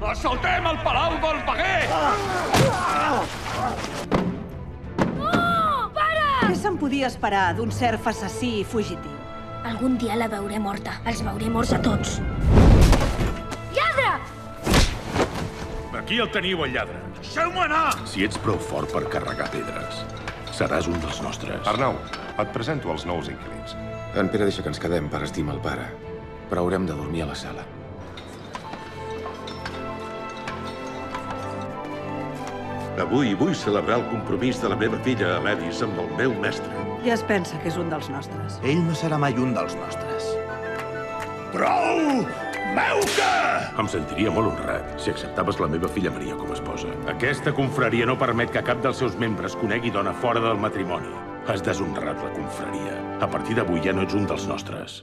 Assaltem el Palau del Paguer! Oh, para! Què se'n podia esperar d'un serf assassí i fugitiu? Algun dia la veuré morta. Els veuré morts a tots. Lladre! Aquí el teniu, el lladre. Deixeu-me anar! Si ets prou fort per carregar pedres, seràs un dels nostres. Arnau, et presento els nous inquilins. En Pere deixa que ens quedem per estimar el pare, però haurem de dormir a la sala. Avui vull celebrar el compromís de la meva filla Aledis amb el meu mestre. Ja es pensa que és un dels nostres. Ell no serà mai un dels nostres. Prou! Meu-que! Em sentiria molt honrat si acceptaves la meva filla Maria com a esposa. Aquesta confraria no permet que cap dels seus membres conegui dona fora del matrimoni. Has deshonrat la confraria. A partir d'avui ja no ets un dels nostres.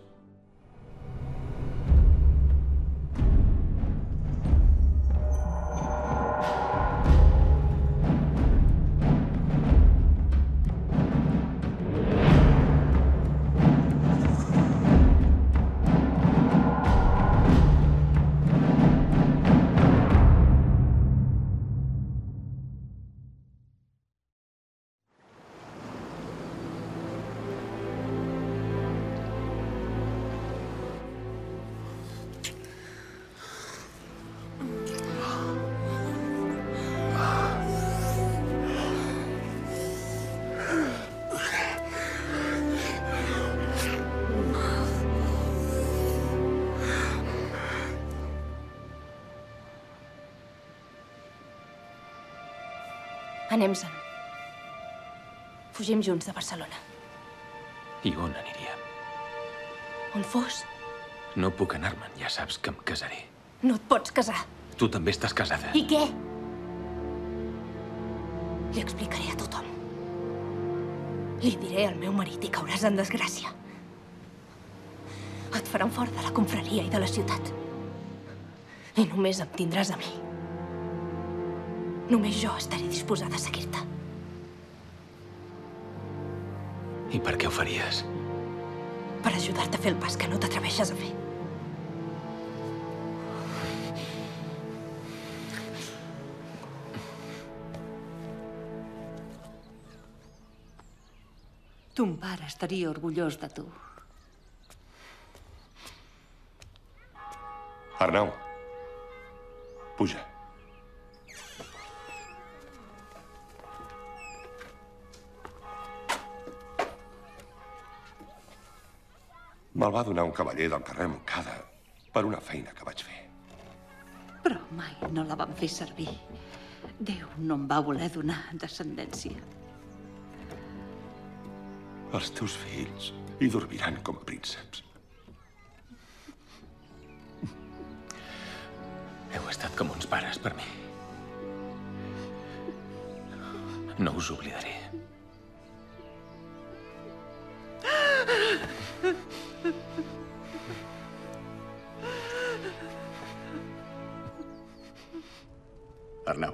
Anem-se'n. Fugim junts de Barcelona. I on aniríem? On fos? No puc anar-me'n, ja saps que em casaré. No et pots casar. Tu també estàs casada. I què? Li explicaré a tothom. Li diré al meu marit i cauràs en desgràcia. Et faran fora de la confraria i de la ciutat. I només em tindràs a mi. Només jo estaré disposada a seguir-te. I per què ho faries? Per ajudar-te a fer el pas que no t'atreveixes a fer. Ton pare estaria orgullós de tu. Arnau, puja. Me'l va donar un cavaller del carrer Moncada per una feina que vaig fer. Però mai no la van fer servir. Déu no em va voler donar descendència. Els teus fills hi dormiran com a prínceps. Heu estat com uns pares per mi. No us oblidaré. Arnau,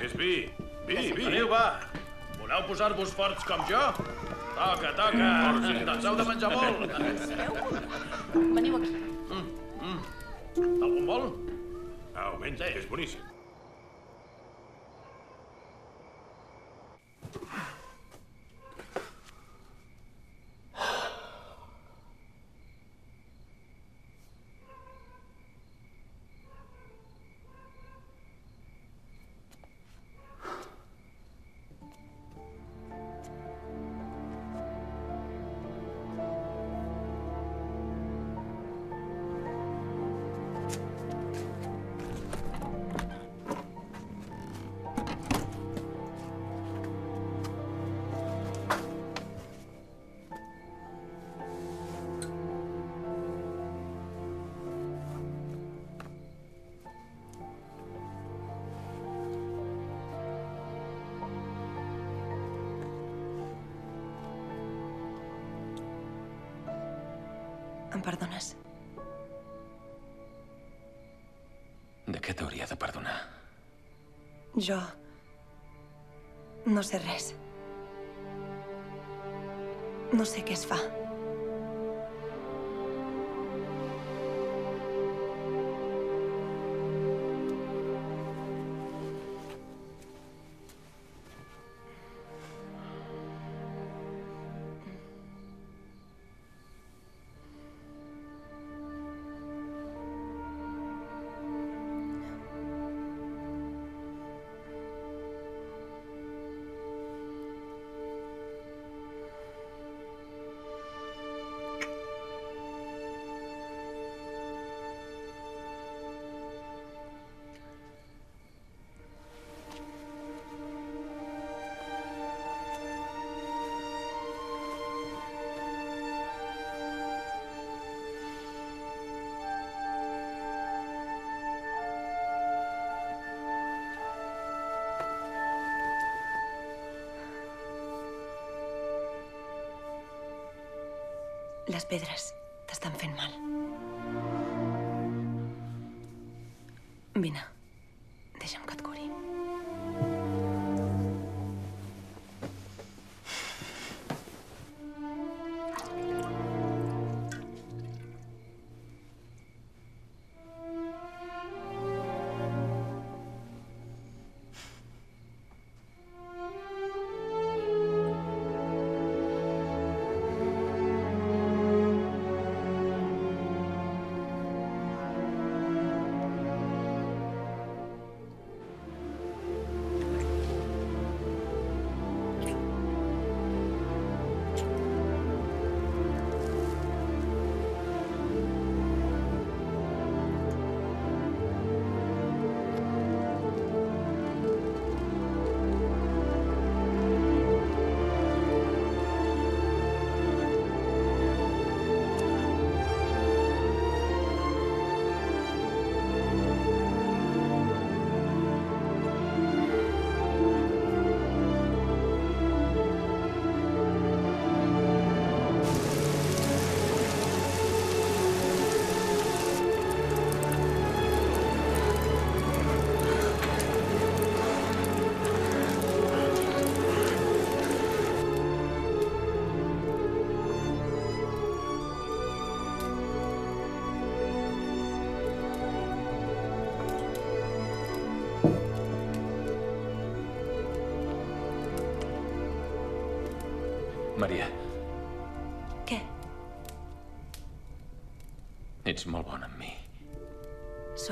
és vi. Vi, vi. Veniu, va. Voleu posar-vos forts com jo? Toca, toca. Doncs heu de menjar molt. Veniu aquí. Em perdones? De què t'hauria de perdonar? Jo... No sé res. No sé què es fa.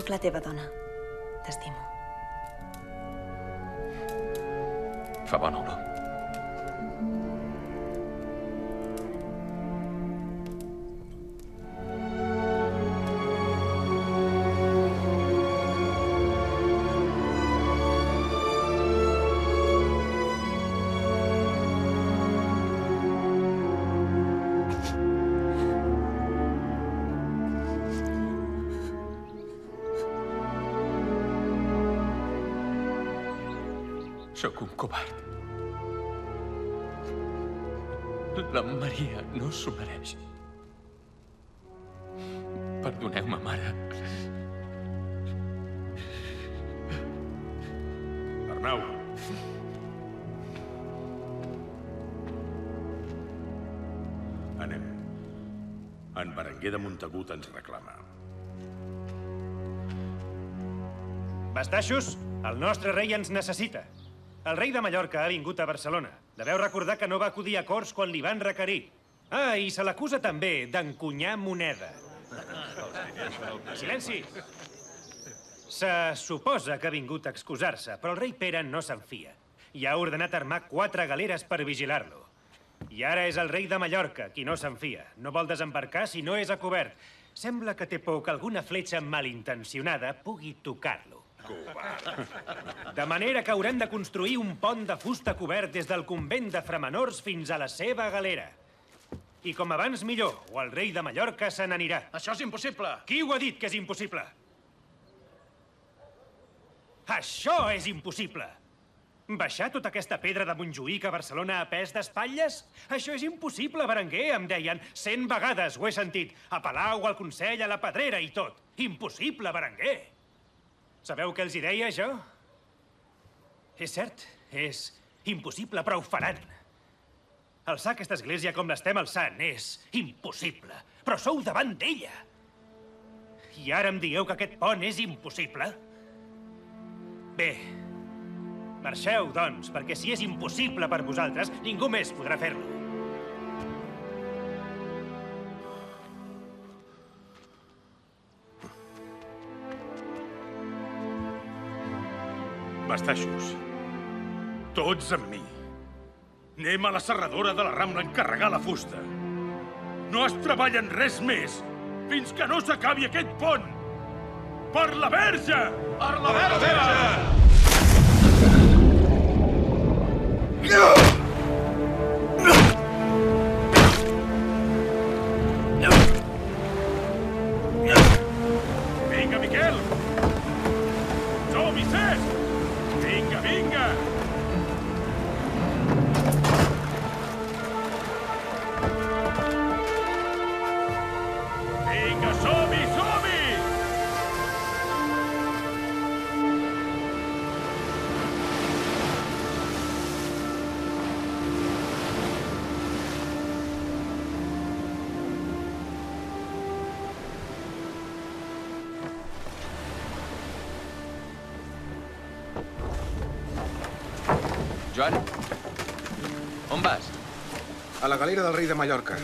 La teva dona. Sóc un covard. La Maria no s'ho mereix. Perdoneu-me, mare. Arnau. Anem. En Berenguer de Montagut ens reclama. Bastaixos, el nostre rei ens necessita. El rei de Mallorca ha vingut a Barcelona. Deveu recordar que no va acudir a Corts quan li van requerir. Ah, i se l'acusa també d'encunyar moneda. Silenci! Se suposa que ha vingut a excusar-se, però el rei Pere no se'n fia. I ha ordenat armar quatre galeres per vigilar-lo. I ara és el rei de Mallorca qui no se'n fia. No vol desembarcar si no és a cobert. Sembla que té por que alguna fletxa malintencionada pugui tocar-lo. De manera que haurem de construir un pont de fusta cobert des del convent de Framenors fins a la seva galera. I com abans millor, o el rei de Mallorca se n'anirà. Això és impossible! Qui ho ha dit que és impossible? Això és impossible! Baixar tota aquesta pedra de Montjuïc a Barcelona a pes d'espatlles? Això és impossible, Berenguer, em deien. Cent vegades ho he sentit. A Palau, al Consell, a la Pedrera i tot. Impossible, Berenguer. Sabeu què els hi deia, jo? És cert, és impossible, però ho faran. Alçar aquesta església com l'estem alçant és impossible, però sou davant d'ella. I ara em dieu que aquest pont és impossible? Bé, marxeu, doncs, perquè si és impossible per vosaltres, ningú més podrà fer-lo. Bastaixos. Tots amb mi. Anem a la serradora de la Rambla a encarregar la fusta. No es treballa en res més fins que no s'acabi aquest pont. Per la verge! Per la verge! Vinga, A la galera del rei de Mallorca.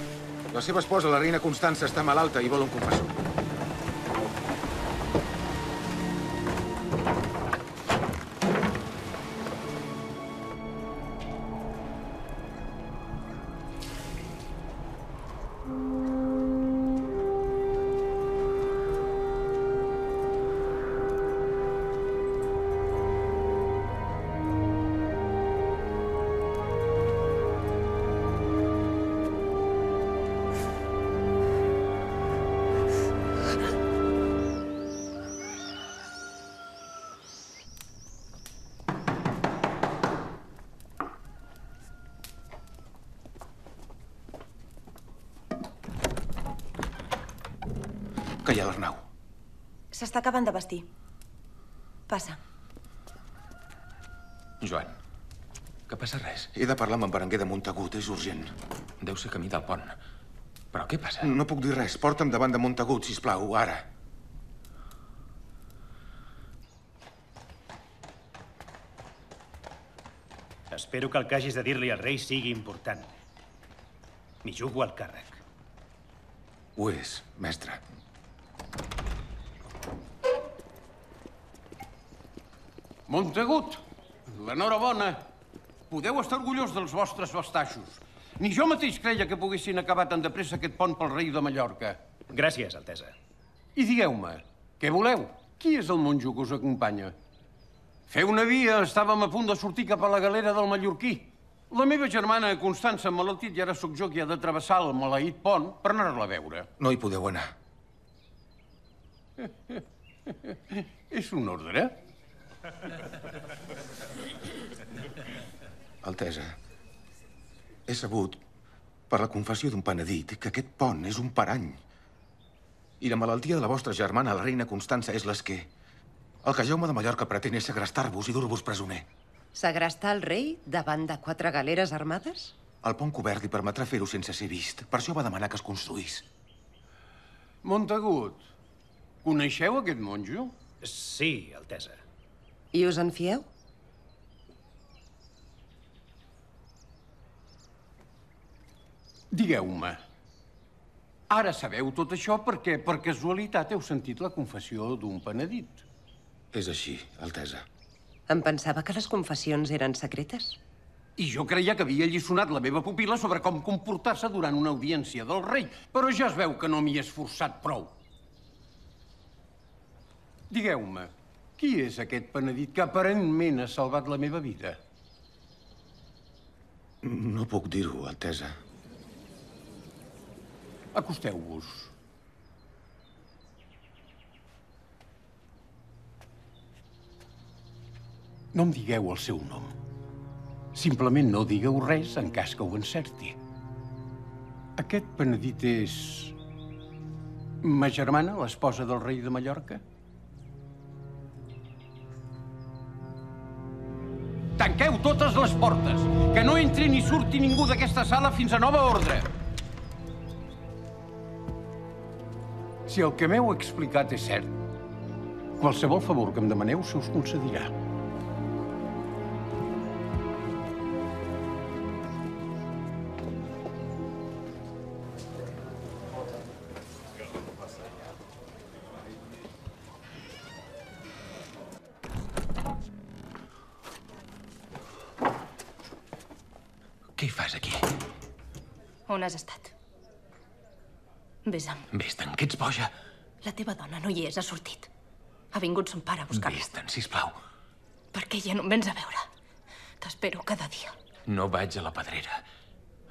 La seva esposa, la reina Constança, està malalta i vol un confessor. Que hi ha l'Arnau? S'està acabant de vestir. Passa. Joan, que passa res. He de parlar amb en Berenguer de Montagut, és urgent. Deu ser camí del pont. Però què passa? No puc dir res. Porta'm davant de Montagut, si plau, ara. Espero que el que hagis de dir-li al rei sigui important. M'hi jugo al càrrec. Ho és, mestre. Montagut, l'enhorabona. Podeu estar orgullós dels vostres bastaixos. Ni jo mateix creia que poguessin acabar tan de pressa aquest pont pel rei de Mallorca. Gràcies, Altesa. I digueu-me, què voleu? Qui és el monjo que us acompanya? Feu una via, estàvem a punt de sortir cap a la galera del mallorquí. La meva germana Constança ha malaltit i ara sóc jo qui ha de travessar el maleït pont per anar-la a veure. No hi podeu anar. És un ordre? Altesa, he sabut, per la confessió d'un penedit, que aquest pont és un parany. I la malaltia de la vostra germana, la reina Constança, és l'esquer. El que Jaume de Mallorca pretén és segrestar-vos i dur-vos presoner. Segrestar el rei davant de quatre galeres armades? El pont cobert li permetrà fer-ho sense ser vist. Per això va demanar que es construís. Montagut, coneixeu aquest monjo? Sí, Altesa. I us en fieu? Digueu-me, ara sabeu tot això perquè per casualitat heu sentit la confessió d'un penedit. És així, Altesa. Em pensava que les confessions eren secretes. I jo creia que havia alliçonat la meva pupila sobre com comportar-se durant una audiència del rei, però ja es veu que no m'hi he esforçat prou. Digueu-me, qui és aquest penedit que aparentment ha salvat la meva vida? No puc dir-ho, Altesa. Acosteu-vos. No em digueu el seu nom. Simplement no digueu res en cas que ho encerti. Aquest penedit és... Ma germana, l'esposa del rei de Mallorca? Tanqueu totes les portes! Que no entri ni surti ningú d'aquesta sala fins a nova ordre! Si el que m'heu explicat és cert, qualsevol favor que em demaneu se us concedirà. On has estat? Vés-te'n. Vés-te'n, que ets boja. La teva dona no hi és, ha sortit. Ha vingut son pare a buscar-la. Vés-te'n, sisplau. Per què ja no em vens a veure? T'espero cada dia. No vaig a la pedrera.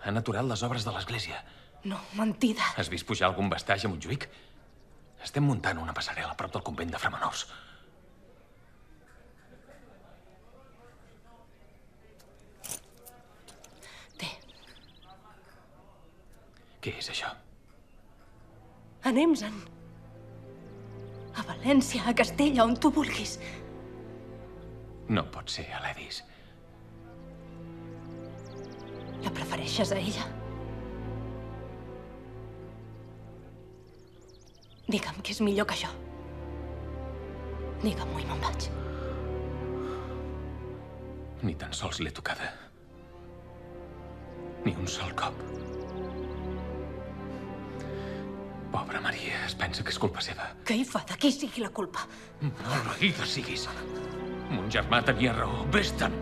Han aturat les obres de l'església. No, mentida. Has vist pujar algun bastaix a Montjuïc? Estem muntant una passarel·la a prop del convent de Framenors. Què és això? Anem-se'n. A València, a Castella, on tu vulguis. No pot ser, Aledis. La prefereixes a ella? Digue'm que és millor que jo. Digue'm-ho i me'n vaig. Ni tan sols l'he tocada. Ni un sol cop. Pobra Maria, es pensa que és culpa seva. Què hi fa de qui sigui la culpa? Maleïda siguis. Mon germà tenia raó. Vés-te'n.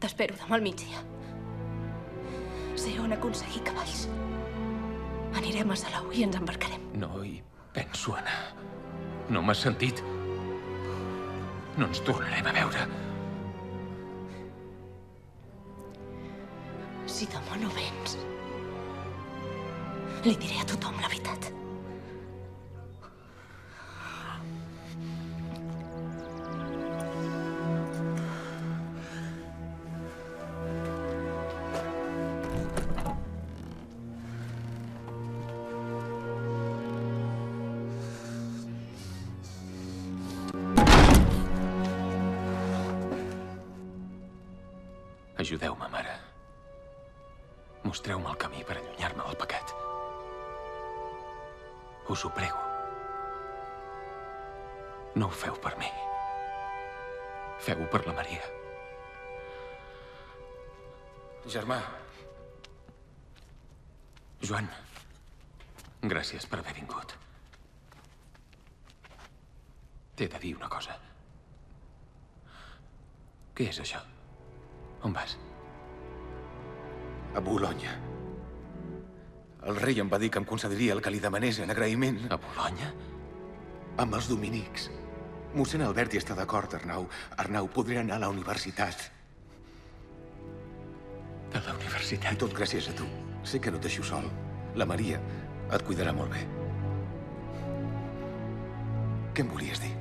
T'espero demà al migdia. Sé on aconseguir cavalls. Anirem a Salau i ens embarcarem. No hi penso anar. No m'has sentit? No ens tornarem a veure. Si demà no vens, li diré a tothom la veritat. Què és això? On vas? a Bolonya. El rei em va dir que em concediria el que li demanés en agraïment. A Bolonya? Amb els dominics. Mossèn Alberti està d'acord, Arnau. Arnau, podré anar a la universitat. A la universitat? Tot gràcies a tu. Sé que no et deixo sol. La Maria et cuidarà molt bé. Què em volies dir?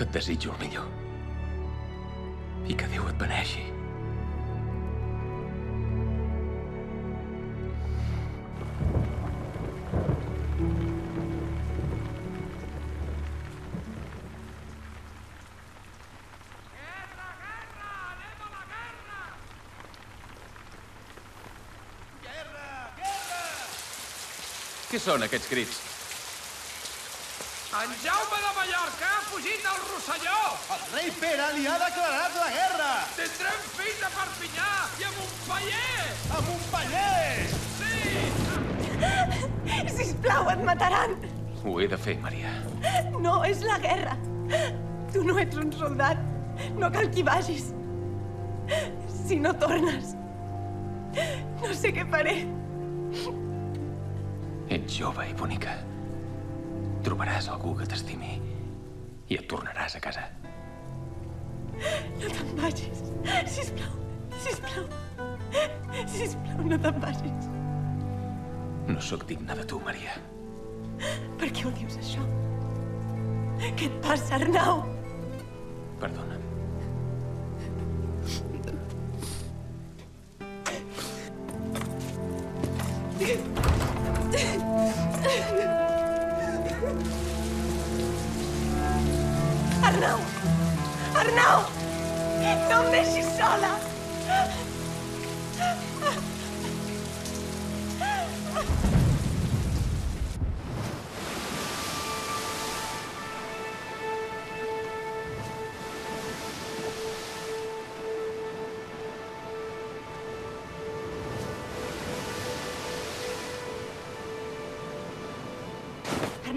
Que et desitjo el millor. I que Déu et beneixi. Què són aquests crits? En Jaume de Mallorca ha fugit del Rosselló! El rei Pere li ha declarat la guerra! Tindrem fills a Perpinyà i a Montpeller! A Montpeller! Sisplau, et mataran! Ho he de fer, Maria. No, és la guerra. Tu no ets un soldat. No cal que hi vagis. Si no tornes, no sé què faré. Ets jove i bonica. Trobaràs algú que t'estimi i et tornaràs a casa. No te'n vagis. Sisplau, sisplau. Sisplau, no te'n vagis. No sóc digne de tu, Maria. Per què ho dius, això? Què et passa, Arnau? Perdona'm.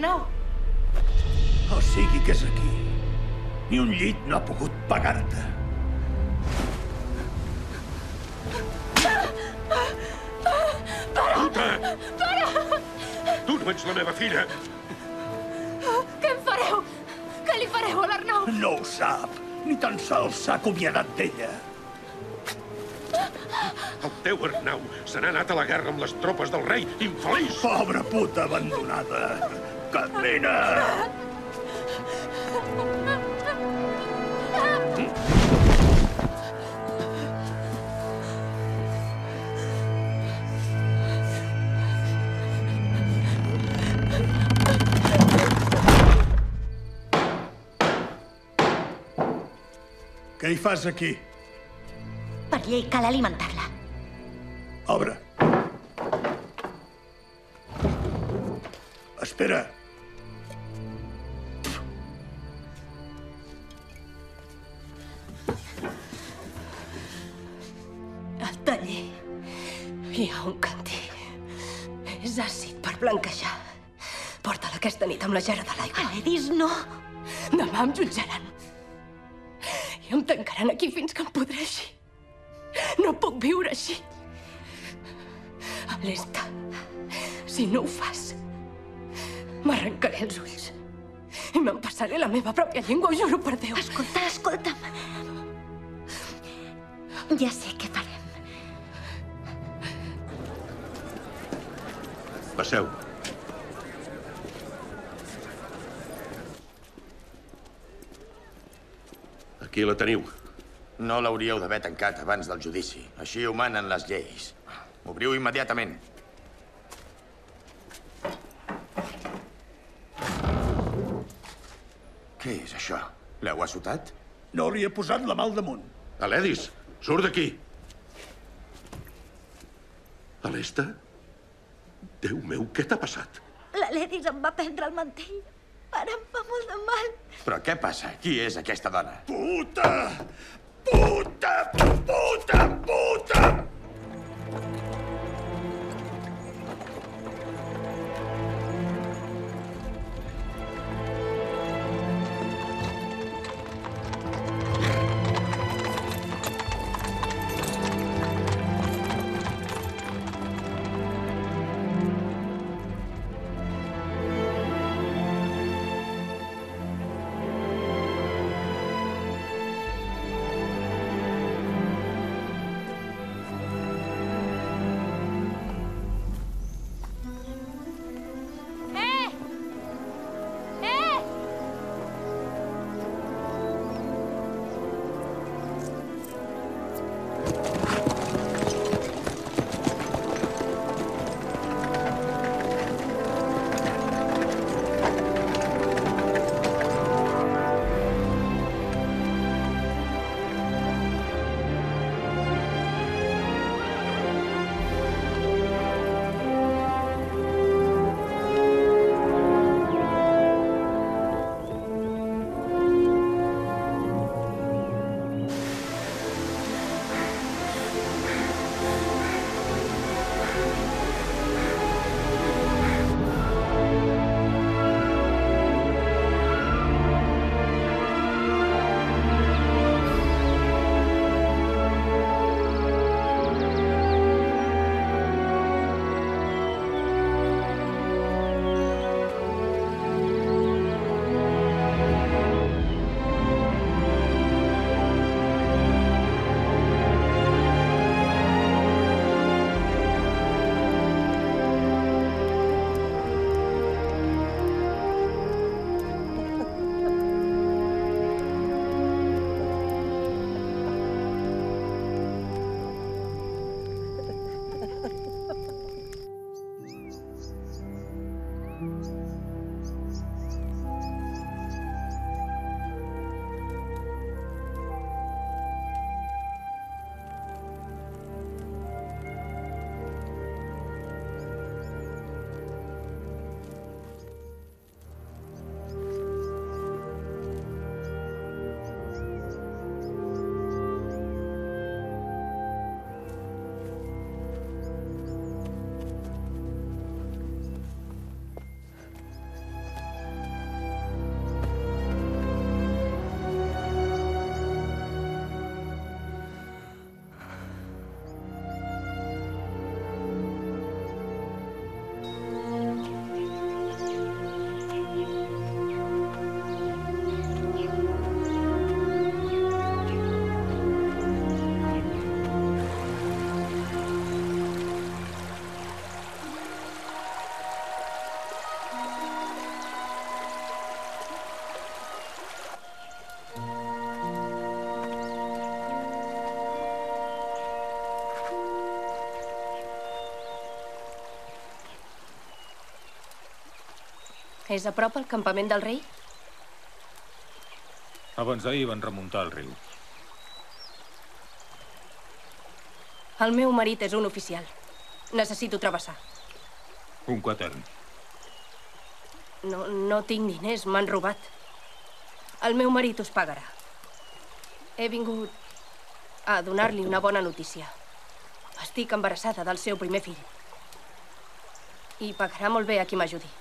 Arnau! O sigui que és aquí. Ni un llit no ha pogut pagar-te. Puta! Para! Tu no ets la meva filla! Què en fareu? Què li fareu a l'Arnau? No ho sap. Ni tan sols s'ha acomiadat d'ella. El teu Arnau se n'ha anat a la guerra amb les tropes del rei, infeliç! Pobra puta abandonada. Carmina! Què hi fas aquí? Per llei cal alimentar-la. Obre. Espera. Amb la gera de l'aigua. Edis, no. Demà em jutjaran. I em tancaran aquí fins que em podreixi. No puc viure així. Alesta, si no ho fas, m'arrencaré els ulls. I me'n passaré la meva pròpia llengua, ho juro per Déu. Escolta, escolta'm. Ja sé què farem. Passeu. Aquí la teniu. No l'hauríeu d'haver tancat abans del judici. Així ho manen les lleis. Obriu immediatament. Què és això? L'heu assotat? No li he posat la mà al damunt. Aledis, surt d'aquí. Alesta? Déu meu, què t'ha passat? La Ledis em va prendre el mantell. Ara em fa molt de mal. Però què passa? Qui és aquesta dona? Puta! Puta! Puta! Puta! És a prop el campament del rei? Abans d'ahir van remuntar el riu. El meu marit és un oficial. Necessito travessar. Un quatern. No, no tinc diners, m'han robat. El meu marit us pagarà. He vingut a donar-li una bona notícia. Estic embarassada del seu primer fill. I pagarà molt bé a qui m'ajudi.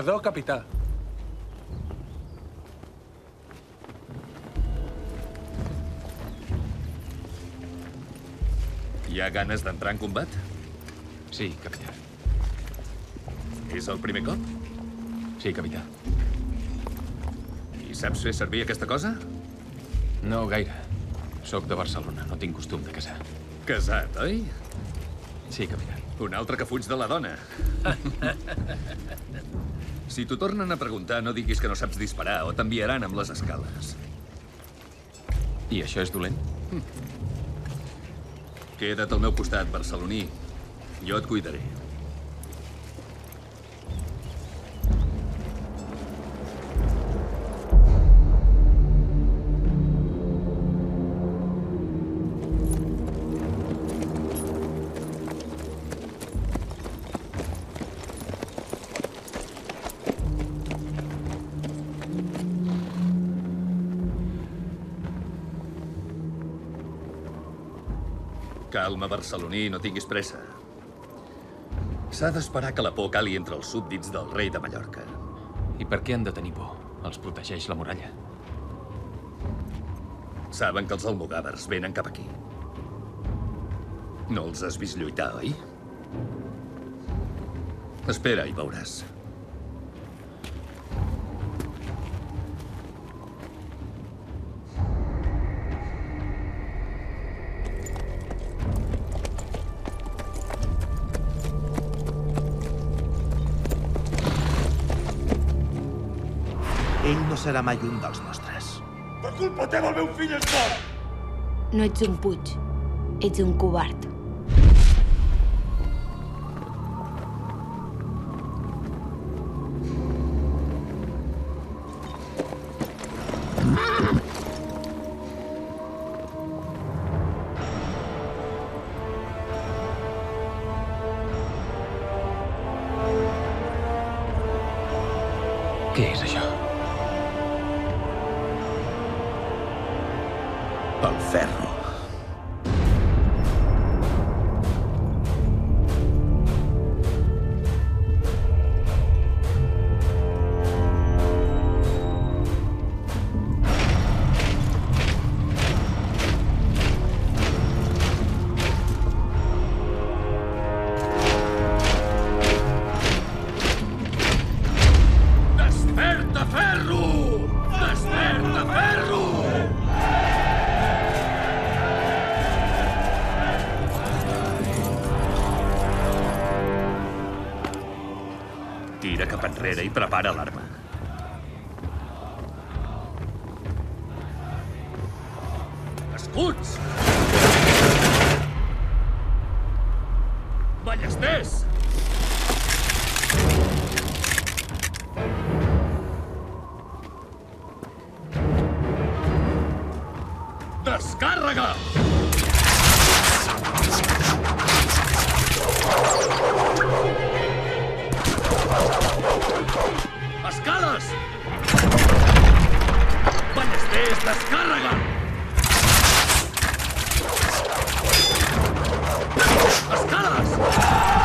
Perdó, capità. Hi ha ganes d'entrar en combat? Sí, capità. És el primer cop? Sí, capità. I saps fer servir aquesta cosa? No gaire. Soc de Barcelona, no tinc costum de casar. Casat, oi? Sí, capità. Un altre que fuig de la dona. si t'ho tornen a preguntar, no diguis que no saps disparar o t'enviaran amb les escales. I això és dolent? Queda't al meu costat, barceloní. Jo et cuidaré. Calma, barceloní, no tinguis pressa. S'ha d'esperar que la por cali entre els súbdits del rei de Mallorca. I per què han de tenir por? Els protegeix la muralla. Saben que els almogàvers venen cap aquí. No els has vist lluitar, oi? Espera i veuràs. Serà mai un dels nostres. Per culpa teva el meu fill és mort! No ets un puig. Ets un covard. Prepara l'arma. Escuts! Ballesters! Descàrrega! Escales! Ballesters, descàrrega! Escales! Baixa!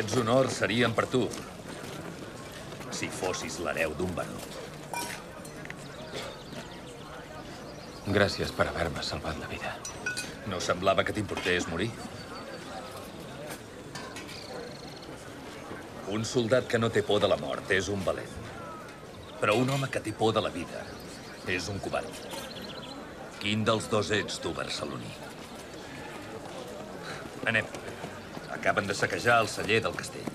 Aquests honors serien per tu, si fossis l'hereu d'un baró. Gràcies per haver-me salvat la vida. No semblava que t'importés morir? Un soldat que no té por de la mort és un valent. Però un home que té por de la vida és un covard. Quin dels dos ets, tu, barceloní? Anem. Acaben de saquejar el celler del castell.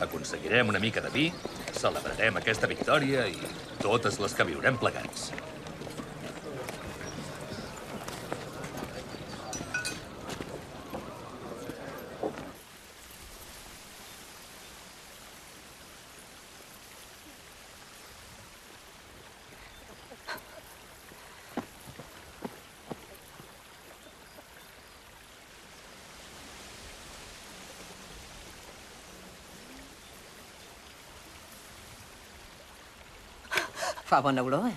Aconseguirem una mica de vi, celebrarem aquesta victòria i totes les que viurem plegats. Fa bona olor, eh?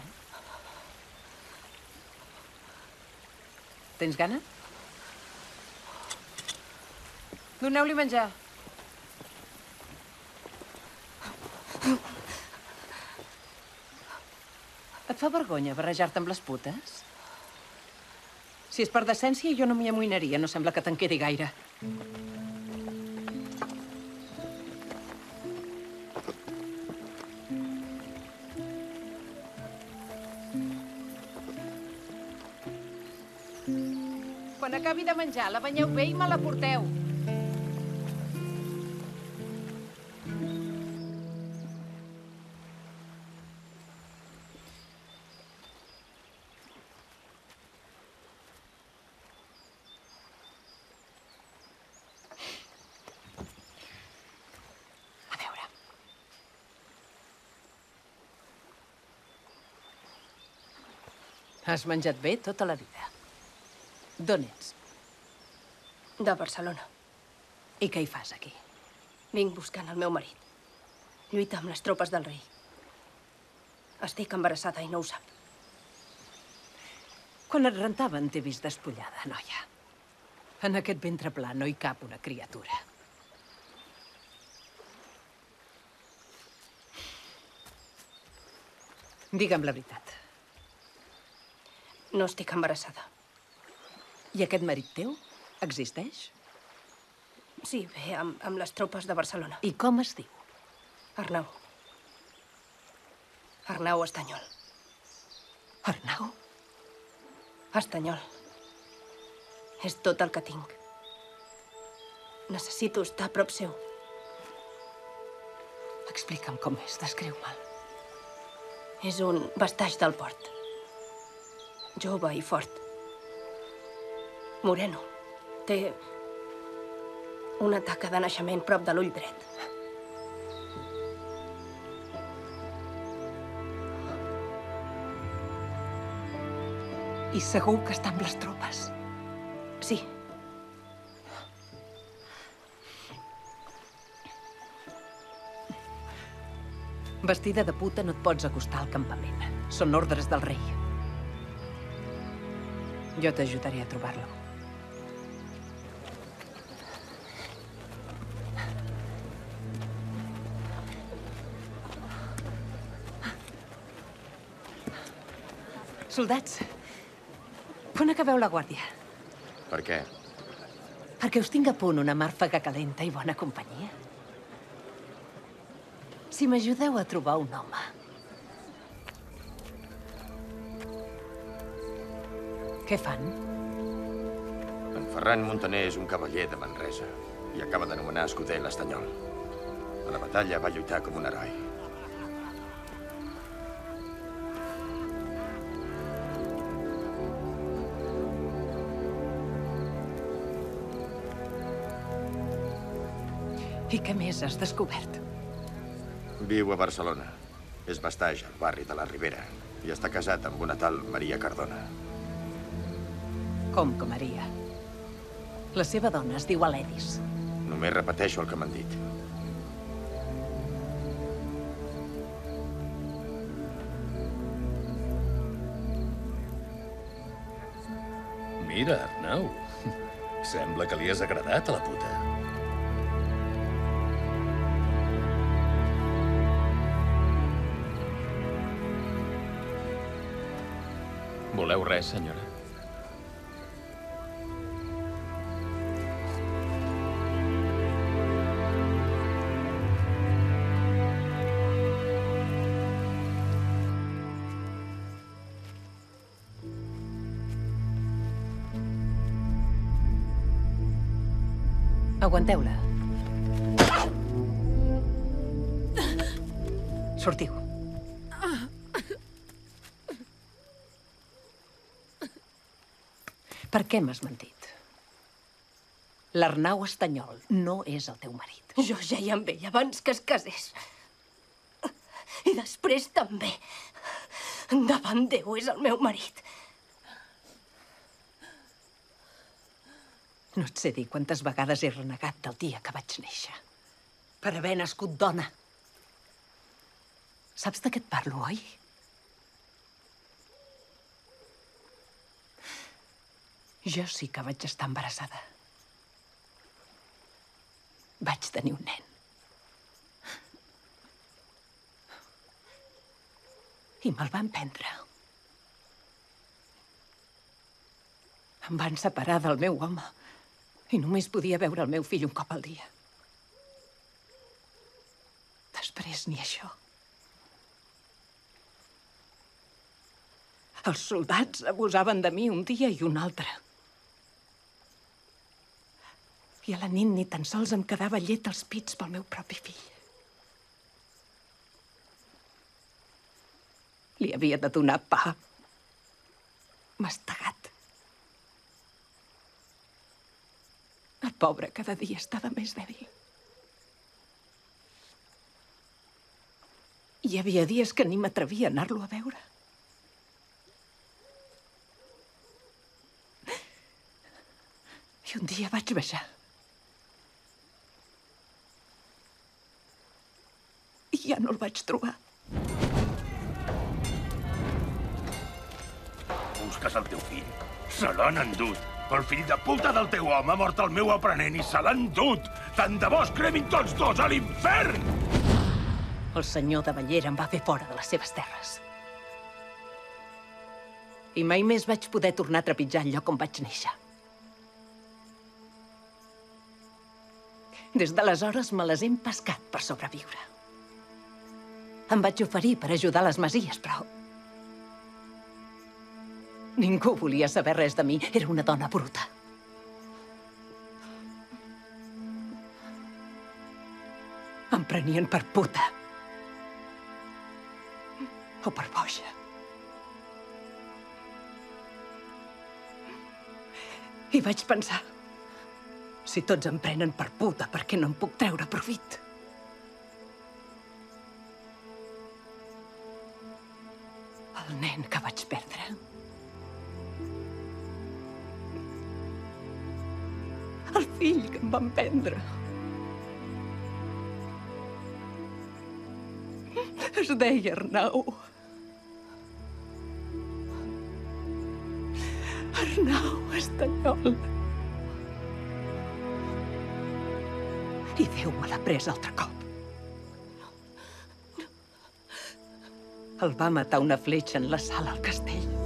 Tens gana? Doneu-li menjar. Et fa vergonya barrejar-te amb les putes? Si és per decència, jo no m'hi amoïnaria. No sembla que te'n quedi gaire. Quan de menjar, la banyeu bé i me la porteu. Has menjat bé tota la vida. D'on ets? De Barcelona. I què hi fas aquí? Vinc buscant el meu marit. Lluita amb les tropes del rei. Estic embarassada i no ho sap. Quan et rentaven t'he vist despullada, noia. En aquest ventre pla no hi cap una criatura. Digue'm la veritat. No estic embarassada. I aquest marit teu existeix? Sí, bé, amb, amb les tropes de Barcelona. I com es diu? Arnau. Arnau Estanyol. Arnau? Estanyol. És tot el que tinc. Necessito estar a prop seu. Explica'm com és, descriu-me'l. És un bastaix del port. Jove i fort. Moreno. Té una taca de naixement prop de l'ull dret. I segur que està amb les tropes. Sí. Vestida de puta no et pots acostar al campament. Són ordres del rei. Jo t'ajudaré a trobar-lo. Soldats, quan acabeu la guàrdia? Per què? Perquè us tinc a punt una màrfaga calenta i bona companyia. Si m'ajudeu a trobar un home. Què fan? En Ferran Montaner és un cavaller de Manresa i acaba d'anomenar escuder l'Estanyol. A la batalla va lluitar com un heroi. I què més has descobert? Viu a Barcelona. És bastaix, al barri de la Ribera. I està casat amb una tal Maria Cardona. Com que Maria? La seva dona es diu Aledis. Només repeteixo el que m'han dit. Mira, Arnau. Sembla que li has agradat a la puta. Voleu res, senyora? Aguanteu-la. Sortiu. Per què m'has mentit? L'Arnau Estanyol no és el teu marit. Jo ja hi amb ell abans que es casés. I després també. Davant Déu és el meu marit. No et sé dir quantes vegades he renegat del dia que vaig néixer. Per haver nascut dona. Saps de què et parlo, oi? Jo sí que vaig estar embarassada. Vaig tenir un nen. I me'l van prendre. Em van separar del meu home i només podia veure el meu fill un cop al dia. Després ni això. Els soldats abusaven de mi un dia i un altre. I a la nit ni tan sols em quedava llet als pits pel meu propi fill. Li havia de donar pa. Mastegat. El pobre cada dia estava més dèbil. Hi havia dies que ni m'atrevia a anar-lo a veure. I un dia vaig baixar. Ja no el vaig trobar. Busques el teu fill. Se l'han endut. El fill de puta del teu home ha mort el meu aprenent i se l'han endut. Tant de bo es cremin tots dos a l'infern! El senyor de Ballera em va fer fora de les seves terres. I mai més vaig poder tornar a trepitjar el lloc on vaig néixer. Des d'aleshores me les hem pescat per sobreviure. Em vaig oferir per ajudar les masies, però... Ningú volia saber res de mi. Era una dona bruta. Em prenien per puta. O per boja. I vaig pensar, si tots em prenen per puta, per què no em puc treure profit? El nen que vaig perdre. El fill que em van prendre. Es deia Arnau. Arnau Estanyol. I Déu me l'ha pres altre cop. El va matar una fletxa en la sala al castell.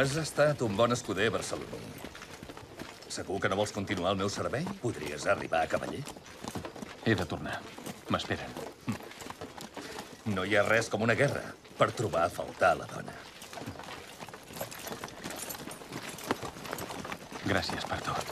Has estat un bon escuder, barceloní. Segur que no vols continuar el meu servei? Podries arribar a cavaller? He de tornar. M'esperen. No hi ha res com una guerra per trobar a faltar la dona. Gràcies per tot.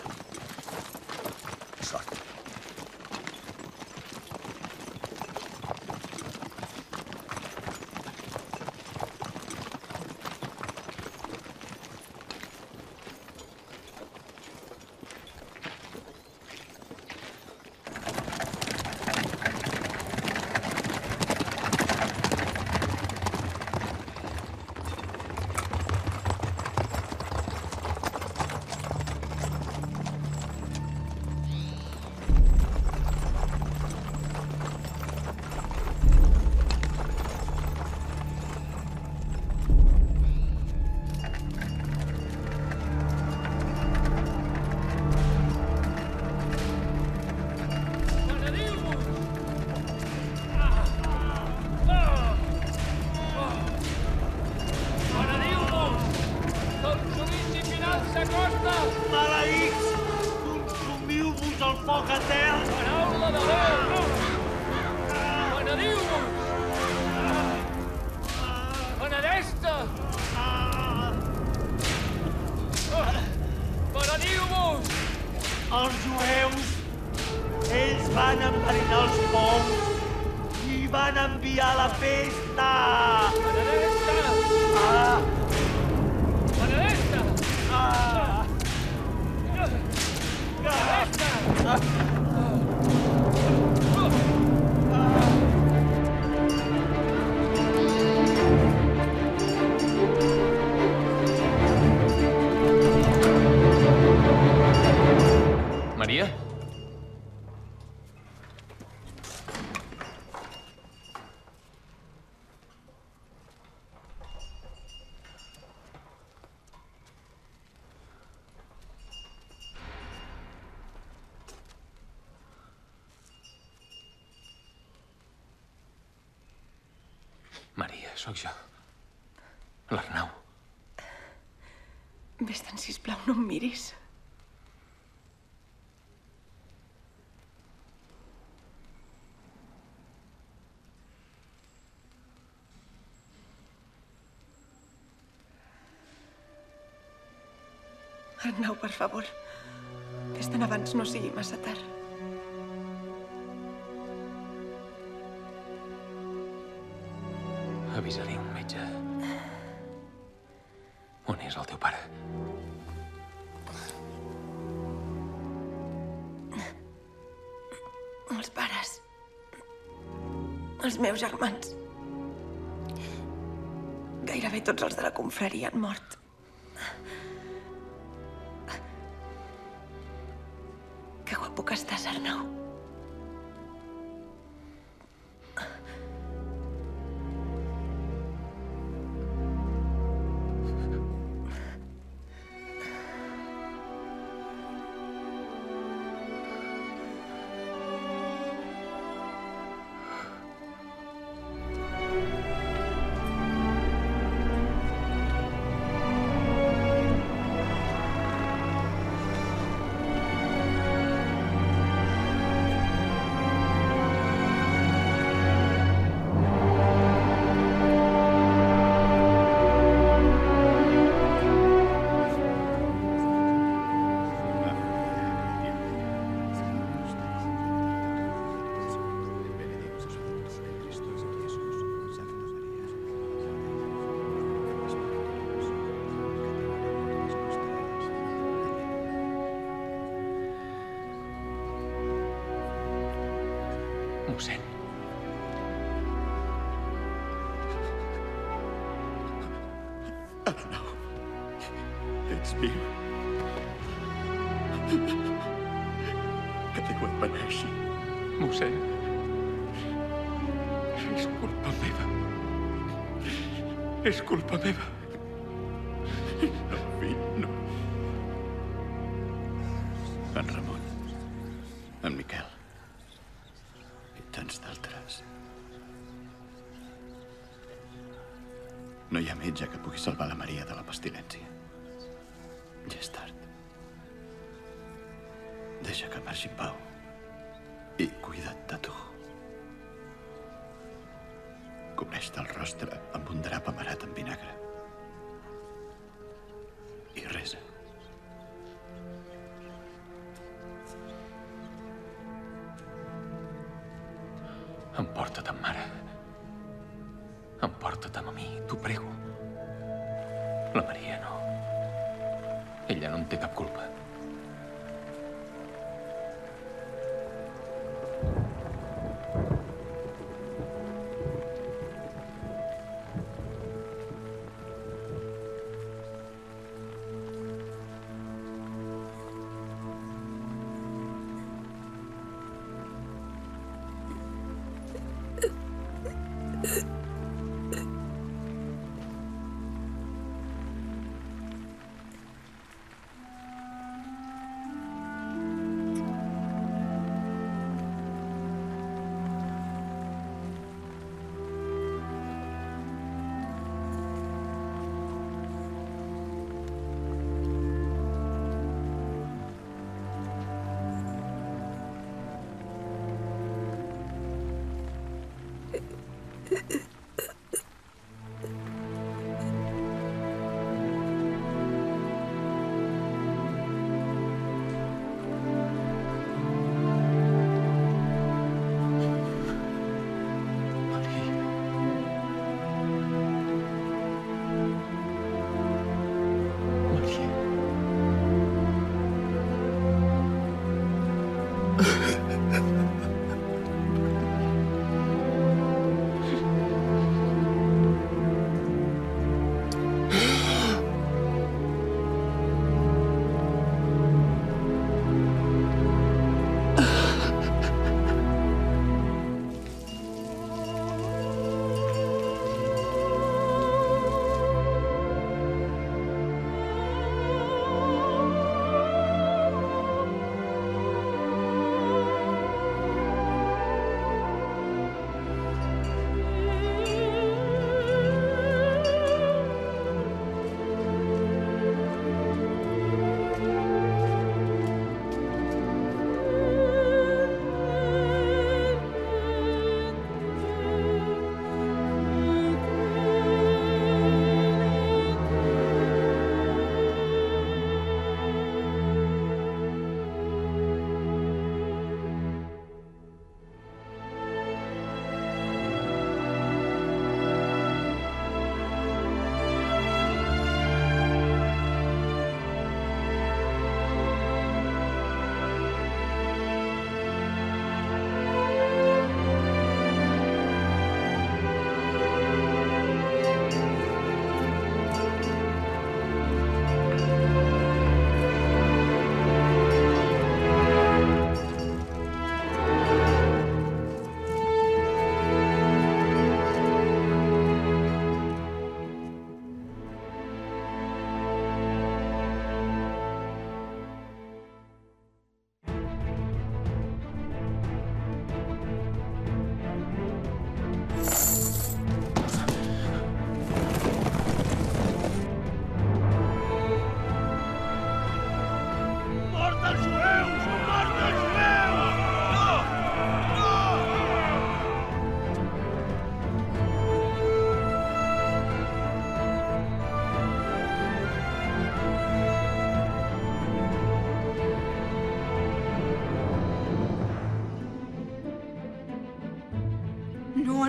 Miris. Arnau, per favor. Vés-te'n abans no sigui massa tard. Avisaré Els meus germans. Gairebé tots els de la confraria han mort. Que guapo puc estar, Sarnau. En Miquel. I tants d'altres. No hi ha metge que pugui salvar la Maria de la pestilència. Ja és tard. Deixa que marxi en pau. I cuida't de tu. Cobreix-te el rostre amb un drap amarat amb vinagre.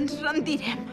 No ens rendirem.